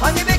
Hani bekarlık